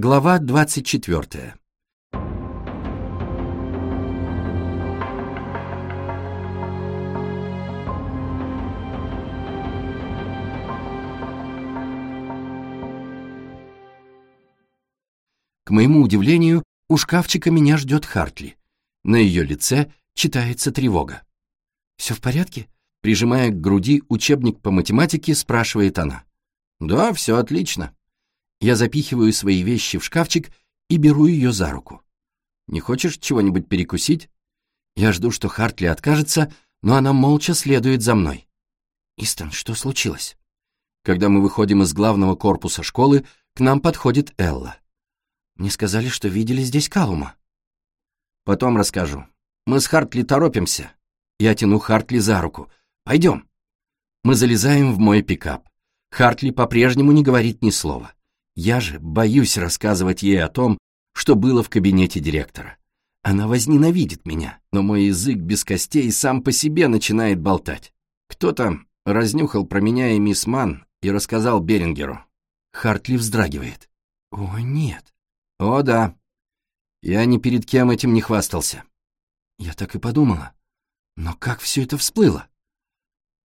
Глава 24. К моему удивлению, у шкафчика меня ждет Хартли. На ее лице читается тревога. «Все в порядке?» Прижимая к груди учебник по математике, спрашивает она. «Да, все отлично». Я запихиваю свои вещи в шкафчик и беру ее за руку. «Не хочешь чего-нибудь перекусить?» Я жду, что Хартли откажется, но она молча следует за мной. «Истон, что случилось?» Когда мы выходим из главного корпуса школы, к нам подходит Элла. Мне сказали, что видели здесь Калума. Потом расскажу. Мы с Хартли торопимся. Я тяну Хартли за руку. Пойдем. Мы залезаем в мой пикап. Хартли по-прежнему не говорит ни слова. Я же боюсь рассказывать ей о том, что было в кабинете директора. Она возненавидит меня, но мой язык без костей сам по себе начинает болтать. Кто-то разнюхал про меня и мисс Ман и рассказал Берингеру. Хартли вздрагивает. О, нет. О, да. Я ни перед кем этим не хвастался. Я так и подумала. Но как все это всплыло?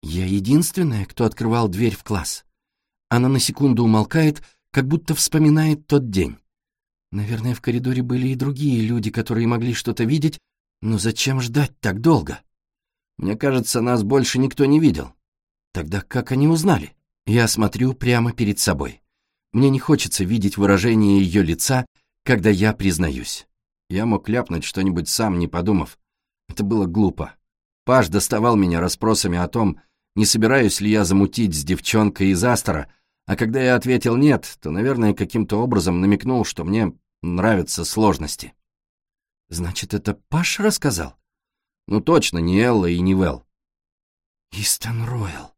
Я единственная, кто открывал дверь в класс. Она на секунду умолкает, как будто вспоминает тот день. Наверное, в коридоре были и другие люди, которые могли что-то видеть, но зачем ждать так долго? Мне кажется, нас больше никто не видел. Тогда как они узнали? Я смотрю прямо перед собой. Мне не хочется видеть выражение ее лица, когда я признаюсь. Я мог ляпнуть что-нибудь сам, не подумав. Это было глупо. Паш доставал меня расспросами о том, не собираюсь ли я замутить с девчонкой из Астора, а когда я ответил «нет», то, наверное, каким-то образом намекнул, что мне нравятся сложности. «Значит, это Паш рассказал?» «Ну точно, не Элла и не Вэл». «Истон Ройл,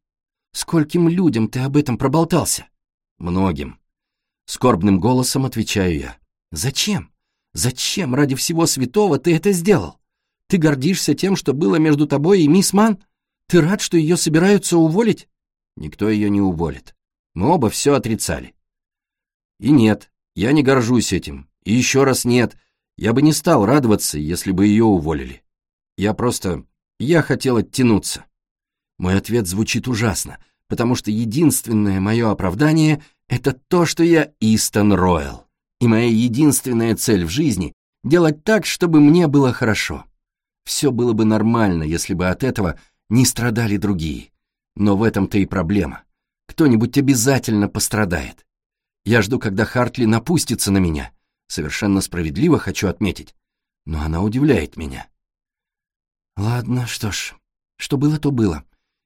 скольким людям ты об этом проболтался?» «Многим». Скорбным голосом отвечаю я. «Зачем? Зачем ради всего святого ты это сделал? Ты гордишься тем, что было между тобой и мисс Ман? Ты рад, что ее собираются уволить?» «Никто ее не уволит. Мы оба все отрицали. И нет, я не горжусь этим. И еще раз нет, я бы не стал радоваться, если бы ее уволили. Я просто... я хотел оттянуться. Мой ответ звучит ужасно, потому что единственное мое оправдание — это то, что я Истон Ройл. И моя единственная цель в жизни — делать так, чтобы мне было хорошо. Все было бы нормально, если бы от этого не страдали другие. Но в этом-то и проблема. Кто-нибудь обязательно пострадает. Я жду, когда Хартли напустится на меня. Совершенно справедливо хочу отметить. Но она удивляет меня. Ладно, что ж, что было, то было.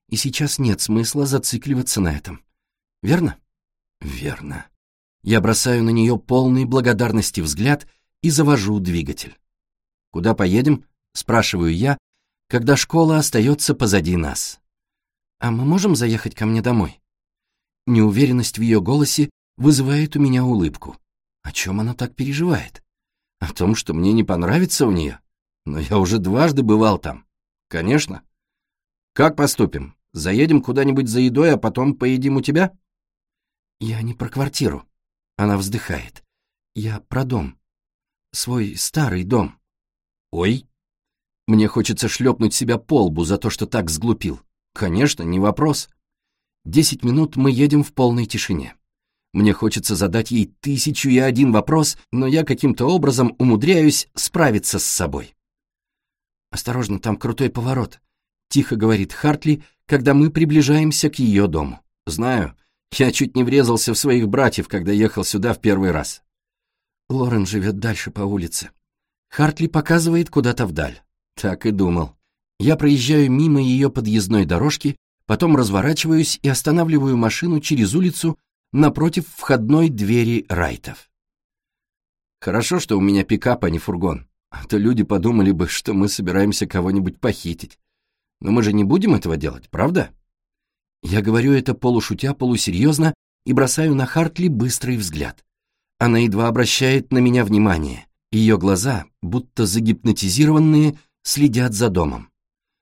И сейчас нет смысла зацикливаться на этом. Верно? Верно. Я бросаю на нее полный благодарности взгляд и завожу двигатель. «Куда поедем?» — спрашиваю я, когда школа остается позади нас. «А мы можем заехать ко мне домой?» Неуверенность в ее голосе вызывает у меня улыбку. О чем она так переживает? О том, что мне не понравится у нее? Но я уже дважды бывал там. Конечно. Как поступим? Заедем куда-нибудь за едой, а потом поедим у тебя? Я не про квартиру. Она вздыхает. Я про дом. Свой старый дом. Ой. Мне хочется шлепнуть себя по лбу за то, что так сглупил. Конечно, не вопрос. Десять минут мы едем в полной тишине. Мне хочется задать ей тысячу и один вопрос, но я каким-то образом умудряюсь справиться с собой. «Осторожно, там крутой поворот», — тихо говорит Хартли, когда мы приближаемся к ее дому. «Знаю, я чуть не врезался в своих братьев, когда ехал сюда в первый раз». Лорен живет дальше по улице. Хартли показывает куда-то вдаль. Так и думал. Я проезжаю мимо ее подъездной дорожки, Потом разворачиваюсь и останавливаю машину через улицу напротив входной двери Райтов. Хорошо, что у меня пикап, а не фургон. А то люди подумали бы, что мы собираемся кого-нибудь похитить. Но мы же не будем этого делать, правда? Я говорю это полушутя, полусерьезно и бросаю на Хартли быстрый взгляд. Она едва обращает на меня внимание. Ее глаза, будто загипнотизированные, следят за домом.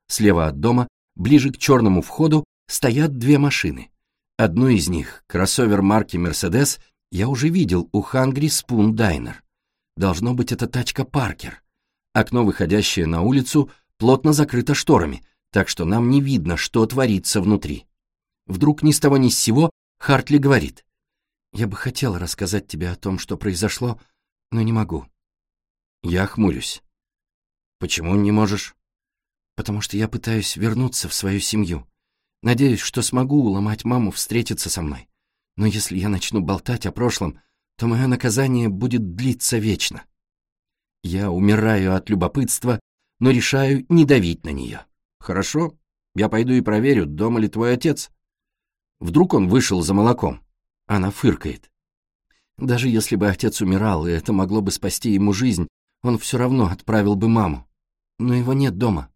Слева от дома ближе к черному входу стоят две машины. Одну из них, кроссовер марки «Мерседес», Я уже видел у Хангри Спун Дайнер. Должно быть, это тачка Паркер. Окно, выходящее на улицу, плотно закрыто шторами, так что нам не видно, что творится внутри. Вдруг ни с того ни с сего Хартли говорит. «Я бы хотела рассказать тебе о том, что произошло, но не могу». Я хмурюсь. «Почему не можешь?» «Потому что я пытаюсь вернуться в свою семью. Надеюсь, что смогу уломать маму встретиться со мной. Но если я начну болтать о прошлом, то мое наказание будет длиться вечно. Я умираю от любопытства, но решаю не давить на нее. Хорошо, я пойду и проверю, дома ли твой отец. Вдруг он вышел за молоком. Она фыркает. Даже если бы отец умирал, и это могло бы спасти ему жизнь, он все равно отправил бы маму. Но его нет дома.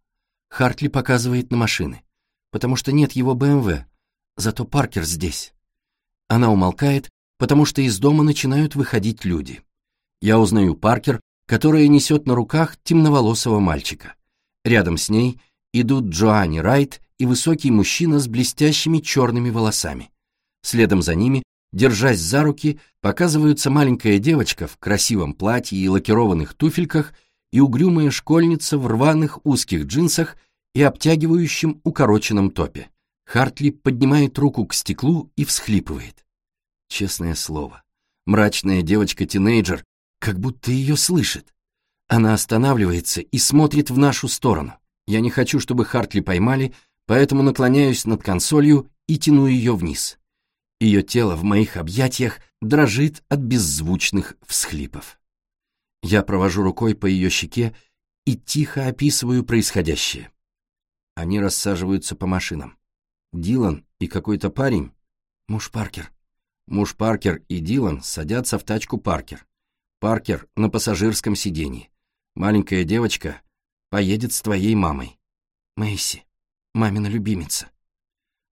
Хартли показывает на машины. Потому что нет его БМВ. Зато Паркер здесь. Она умолкает, потому что из дома начинают выходить люди. Я узнаю Паркер, которая несет на руках темноволосого мальчика. Рядом с ней идут Джоанни Райт и высокий мужчина с блестящими черными волосами. Следом за ними, держась за руки, показываются маленькая девочка в красивом платье и лакированных туфельках и угрюмая школьница в рваных узких джинсах и обтягивающем укороченном топе. Хартли поднимает руку к стеклу и всхлипывает. Честное слово, мрачная девочка-тинейджер как будто ее слышит. Она останавливается и смотрит в нашу сторону. Я не хочу, чтобы Хартли поймали, поэтому наклоняюсь над консолью и тяну ее вниз. Ее тело в моих объятиях дрожит от беззвучных всхлипов. Я провожу рукой по ее щеке и тихо описываю происходящее. Они рассаживаются по машинам. Дилан и какой-то парень, муж Паркер. Муж Паркер и Дилан садятся в тачку Паркер. Паркер на пассажирском сиденье. Маленькая девочка поедет с твоей мамой. Мэйси, мамина любимица.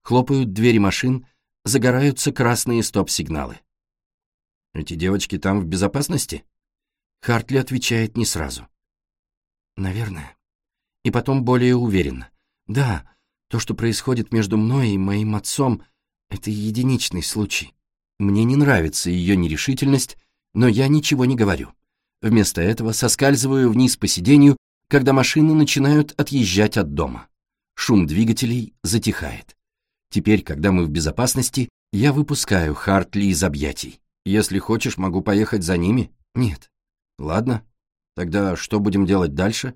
Хлопают двери машин, загораются красные стоп-сигналы. Эти девочки там в безопасности? Хартли отвечает не сразу. Наверное. И потом более уверенно. Да, то, что происходит между мной и моим отцом, это единичный случай. Мне не нравится ее нерешительность, но я ничего не говорю. Вместо этого соскальзываю вниз по сиденью, когда машины начинают отъезжать от дома. Шум двигателей затихает. Теперь, когда мы в безопасности, я выпускаю Хартли из объятий. Если хочешь, могу поехать за ними? Нет. Ладно. Тогда что будем делать дальше?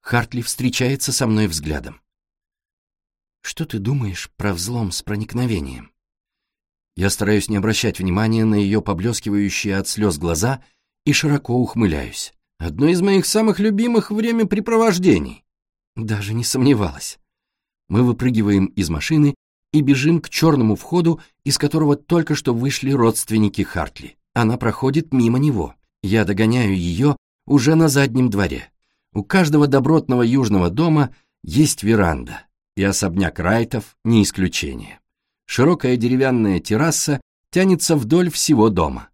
Хартли встречается со мной взглядом. Что ты думаешь про взлом с проникновением? Я стараюсь не обращать внимания на ее поблескивающие от слез глаза и широко ухмыляюсь. Одно из моих самых любимых времяпрепровождений. Даже не сомневалась. Мы выпрыгиваем из машины и бежим к черному входу, из которого только что вышли родственники Хартли. Она проходит мимо него. Я догоняю ее уже на заднем дворе. У каждого добротного южного дома есть веранда, и особняк Райтов не исключение. Широкая деревянная терраса тянется вдоль всего дома.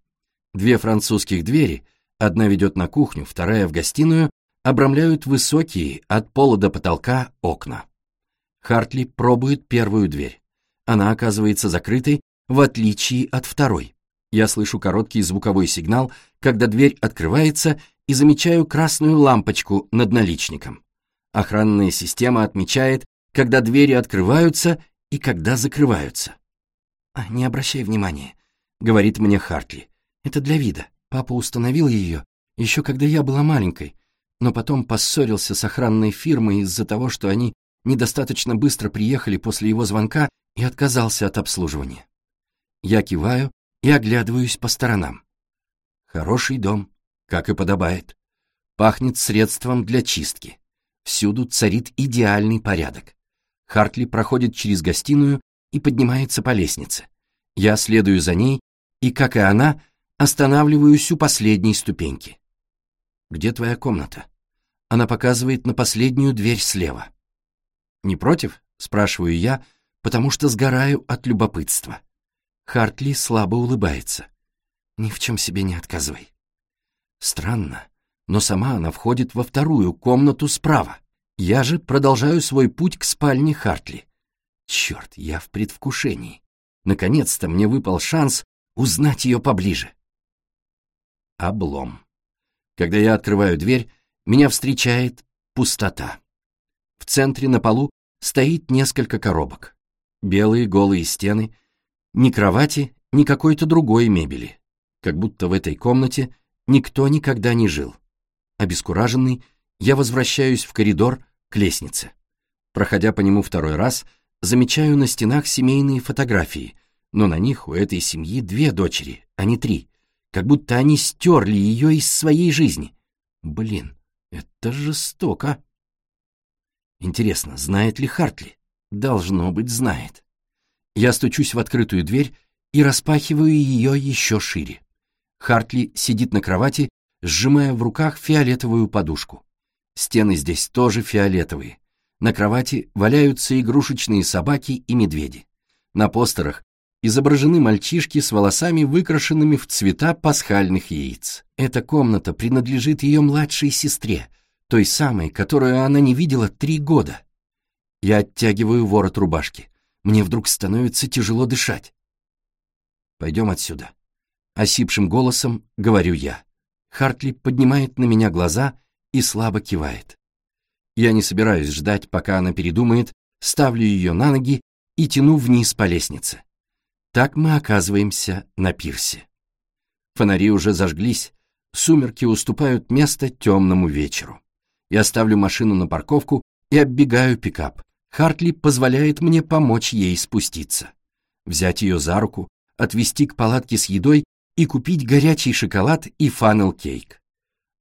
Две французских двери, одна ведет на кухню, вторая в гостиную, обрамляют высокие от пола до потолка окна. Хартли пробует первую дверь. Она оказывается закрытой, в отличие от второй. Я слышу короткий звуковой сигнал, когда дверь открывается, и замечаю красную лампочку над наличником. Охранная система отмечает, когда двери открываются и когда закрываются. «А, «Не обращай внимания», — говорит мне Хартли. «Это для вида. Папа установил ее, еще когда я была маленькой, но потом поссорился с охранной фирмой из-за того, что они недостаточно быстро приехали после его звонка и отказался от обслуживания. Я киваю и оглядываюсь по сторонам. Хороший дом, как и подобает. Пахнет средством для чистки. Всюду царит идеальный порядок. Хартли проходит через гостиную и поднимается по лестнице. Я следую за ней и, как и она, останавливаюсь у последней ступеньки. «Где твоя комната?» Она показывает на последнюю дверь слева. «Не против?» — спрашиваю я, потому что сгораю от любопытства. Хартли слабо улыбается. «Ни в чем себе не отказывай». Странно, но сама она входит во вторую комнату справа. Я же продолжаю свой путь к спальне Хартли. Черт, я в предвкушении. Наконец-то мне выпал шанс узнать ее поближе. Облом. Когда я открываю дверь, меня встречает пустота. В центре на полу стоит несколько коробок. Белые голые стены, ни кровати, ни какой-то другой мебели. Как будто в этой комнате никто никогда не жил. Обескураженный, я возвращаюсь в коридор к лестнице. Проходя по нему второй раз, замечаю на стенах семейные фотографии, но на них у этой семьи две дочери, а не три, как будто они стерли ее из своей жизни. Блин, это жестоко. Интересно, знает ли Хартли? Должно быть, знает. Я стучусь в открытую дверь и распахиваю ее еще шире. Хартли сидит на кровати, сжимая в руках фиолетовую подушку. Стены здесь тоже фиолетовые. На кровати валяются игрушечные собаки и медведи. На постерах изображены мальчишки с волосами, выкрашенными в цвета пасхальных яиц. Эта комната принадлежит ее младшей сестре, той самой, которую она не видела три года. Я оттягиваю ворот рубашки. Мне вдруг становится тяжело дышать. «Пойдем отсюда», — осипшим голосом говорю я. Хартли поднимает на меня глаза и слабо кивает. Я не собираюсь ждать, пока она передумает, ставлю ее на ноги и тяну вниз по лестнице. Так мы оказываемся на пирсе. Фонари уже зажглись, сумерки уступают место темному вечеру. Я ставлю машину на парковку и оббегаю пикап. Хартли позволяет мне помочь ей спуститься. Взять ее за руку, отвезти к палатке с едой и купить горячий шоколад и фанел-кейк.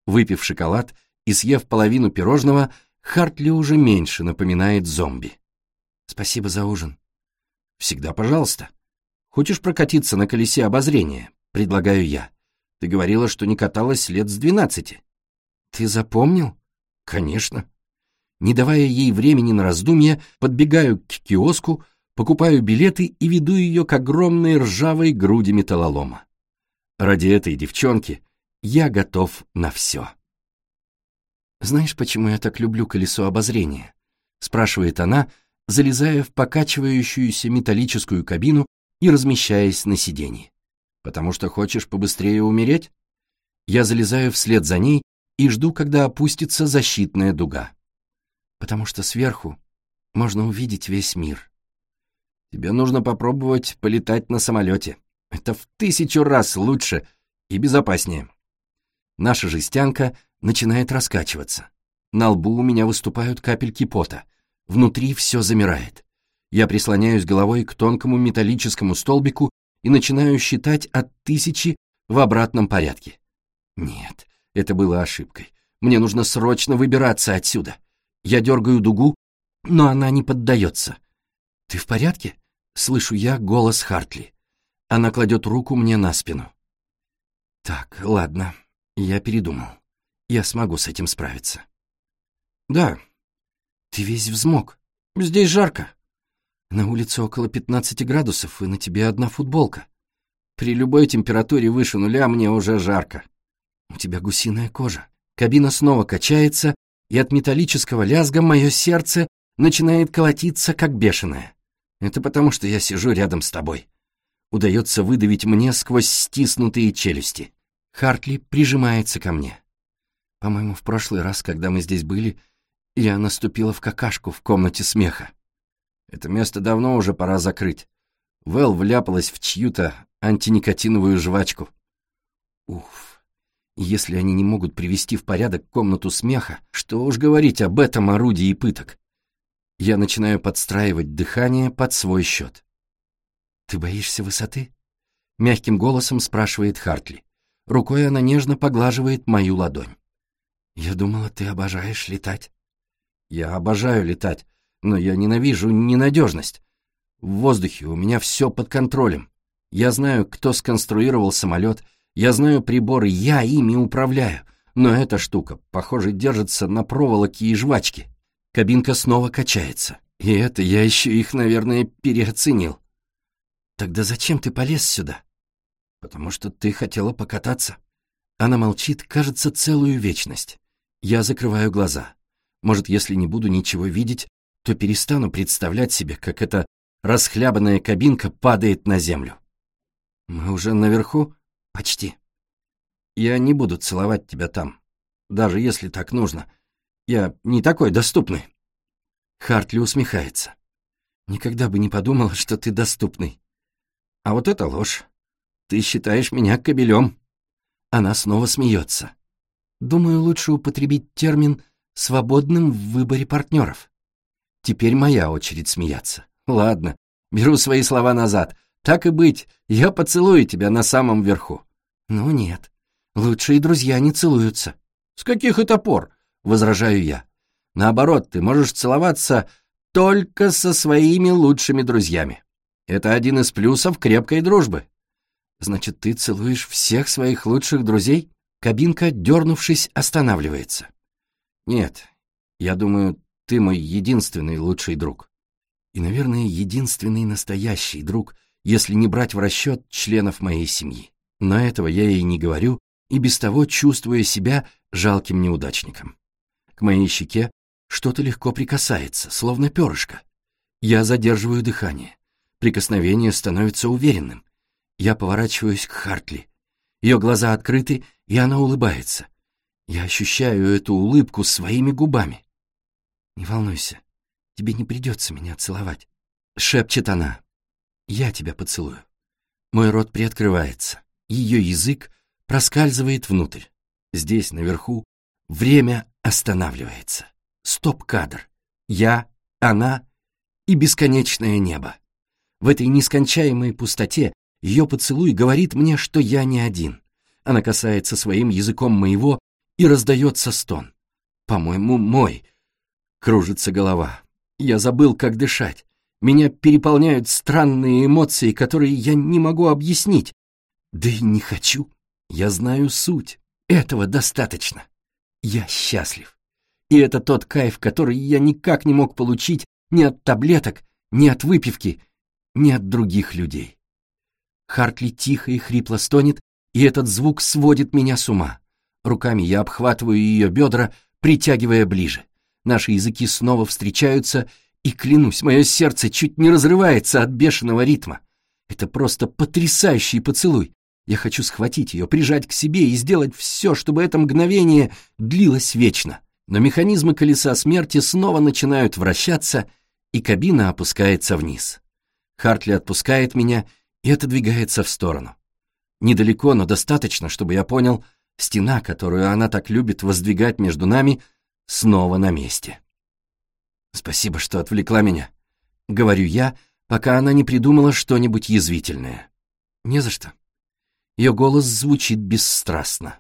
Выпив шоколад и съев половину пирожного, Хартли уже меньше напоминает зомби. Спасибо за ужин. Всегда пожалуйста. Хочешь прокатиться на колесе обозрения? Предлагаю я. Ты говорила, что не каталась лет с двенадцати. Ты запомнил? Конечно. Не давая ей времени на раздумья, подбегаю к киоску, покупаю билеты и веду ее к огромной ржавой груди металлолома. Ради этой девчонки я готов на все. «Знаешь, почему я так люблю колесо обозрения?» — спрашивает она, залезая в покачивающуюся металлическую кабину и размещаясь на сиденье. «Потому что хочешь побыстрее умереть?» Я залезаю вслед за ней и жду, когда опустится защитная дуга. Потому что сверху можно увидеть весь мир. Тебе нужно попробовать полетать на самолете. Это в тысячу раз лучше и безопаснее. Наша жестянка начинает раскачиваться. На лбу у меня выступают капельки пота. Внутри все замирает. Я прислоняюсь головой к тонкому металлическому столбику и начинаю считать от тысячи в обратном порядке. Нет, это было ошибкой. Мне нужно срочно выбираться отсюда. Я дергаю дугу, но она не поддается. «Ты в порядке?» — слышу я голос Хартли. Она кладет руку мне на спину. «Так, ладно, я передумал. Я смогу с этим справиться». «Да». «Ты весь взмок. Здесь жарко. На улице около 15 градусов, и на тебе одна футболка. При любой температуре выше нуля мне уже жарко. У тебя гусиная кожа. Кабина снова качается, и от металлического лязга мое сердце начинает колотиться, как бешеное. Это потому, что я сижу рядом с тобой. Удается выдавить мне сквозь стиснутые челюсти. Хартли прижимается ко мне. По-моему, в прошлый раз, когда мы здесь были, я наступила в какашку в комнате смеха. Это место давно уже пора закрыть. Вэл вляпалась в чью-то антиникотиновую жвачку. Уф. Если они не могут привести в порядок комнату смеха, что уж говорить об этом орудии пыток. Я начинаю подстраивать дыхание под свой счет. «Ты боишься высоты?» Мягким голосом спрашивает Хартли. Рукой она нежно поглаживает мою ладонь. «Я думала, ты обожаешь летать». «Я обожаю летать, но я ненавижу ненадежность. В воздухе у меня все под контролем. Я знаю, кто сконструировал самолет, я знаю приборы, я ими управляю. Но эта штука, похоже, держится на проволоке и жвачке. Кабинка снова качается. И это я еще их, наверное, переоценил. Тогда зачем ты полез сюда? Потому что ты хотела покататься. Она молчит, кажется, целую вечность. Я закрываю глаза. Может, если не буду ничего видеть, то перестану представлять себе, как эта расхлябанная кабинка падает на землю. Мы уже наверху? Почти. Я не буду целовать тебя там, даже если так нужно. Я не такой доступный. Хартли усмехается. Никогда бы не подумала, что ты доступный. А вот это ложь. Ты считаешь меня кобелем. Она снова смеется. Думаю, лучше употребить термин «свободным в выборе партнеров». Теперь моя очередь смеяться. Ладно, беру свои слова назад. Так и быть, я поцелую тебя на самом верху. Ну нет, лучшие друзья не целуются. С каких это пор? Возражаю я. Наоборот, ты можешь целоваться только со своими лучшими друзьями. Это один из плюсов крепкой дружбы. Значит, ты целуешь всех своих лучших друзей? Кабинка, дернувшись, останавливается. Нет, я думаю, ты мой единственный лучший друг. И, наверное, единственный настоящий друг, если не брать в расчет членов моей семьи. Но этого я ей не говорю, и без того чувствуя себя жалким неудачником. К моей щеке что-то легко прикасается, словно перышко. Я задерживаю дыхание. Прикосновение становится уверенным. Я поворачиваюсь к Хартли. Ее глаза открыты, и она улыбается. Я ощущаю эту улыбку своими губами. «Не волнуйся, тебе не придется меня целовать», — шепчет она. «Я тебя поцелую». Мой рот приоткрывается. Ее язык проскальзывает внутрь. Здесь, наверху, время останавливается. Стоп-кадр. Я, она и бесконечное небо. В этой нескончаемой пустоте ее поцелуй говорит мне, что я не один. Она касается своим языком моего, и раздается стон. По-моему, мой. Кружится голова. Я забыл, как дышать. Меня переполняют странные эмоции, которые я не могу объяснить. Да и не хочу. Я знаю суть. Этого достаточно. Я счастлив. И это тот кайф, который я никак не мог получить ни от таблеток, ни от выпивки, ни от других людей. Хартли тихо и хрипло стонет, и этот звук сводит меня с ума. Руками я обхватываю ее бедра, притягивая ближе. Наши языки снова встречаются, и, клянусь, мое сердце чуть не разрывается от бешеного ритма. Это просто потрясающий поцелуй. Я хочу схватить ее, прижать к себе и сделать все, чтобы это мгновение длилось вечно. Но механизмы колеса смерти снова начинают вращаться, и кабина опускается вниз. Хартли отпускает меня и отодвигается в сторону. Недалеко, но достаточно, чтобы я понял, стена, которую она так любит воздвигать между нами, снова на месте. «Спасибо, что отвлекла меня», — говорю я, пока она не придумала что-нибудь язвительное. «Не за что». Ее голос звучит бесстрастно.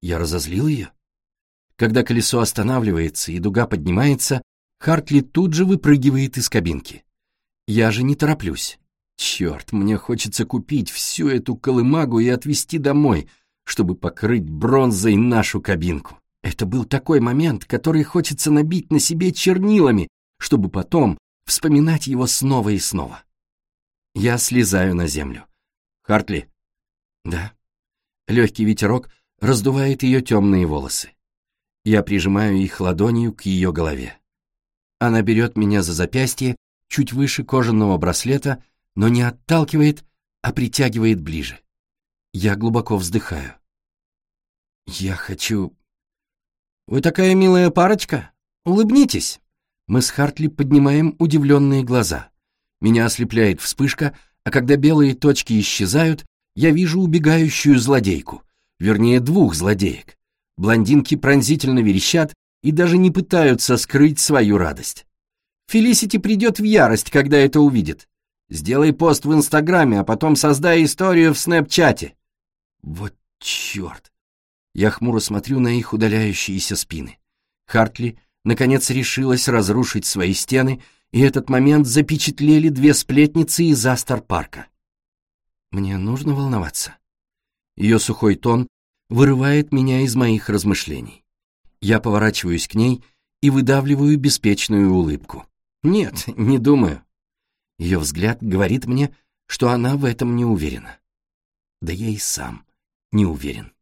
Я разозлил ее? Когда колесо останавливается и дуга поднимается, Хартли тут же выпрыгивает из кабинки. Я же не тороплюсь. Черт, мне хочется купить всю эту колымагу и отвезти домой, чтобы покрыть бронзой нашу кабинку. Это был такой момент, который хочется набить на себе чернилами, чтобы потом вспоминать его снова и снова. Я слезаю на землю. Хартли. Да. Легкий ветерок раздувает ее темные волосы. Я прижимаю их ладонью к ее голове. Она берет меня за запястье, чуть выше кожаного браслета, но не отталкивает, а притягивает ближе. Я глубоко вздыхаю. Я хочу... Вы такая милая парочка. Улыбнитесь. Мы с Хартли поднимаем удивленные глаза. Меня ослепляет вспышка, а когда белые точки исчезают, я вижу убегающую злодейку, вернее двух злодеек. Блондинки пронзительно верещат и даже не пытаются скрыть свою радость. Фелисити придет в ярость, когда это увидит. Сделай пост в Инстаграме, а потом создай историю в Снэпчате. Вот черт. Я хмуро смотрю на их удаляющиеся спины. Хартли, наконец, решилась разрушить свои стены, и этот момент запечатлели две сплетницы из Астер-парка. Мне нужно волноваться. Ее сухой тон вырывает меня из моих размышлений. Я поворачиваюсь к ней и выдавливаю беспечную улыбку. Нет, не думаю. Ее взгляд говорит мне, что она в этом не уверена. Да я и сам не уверен.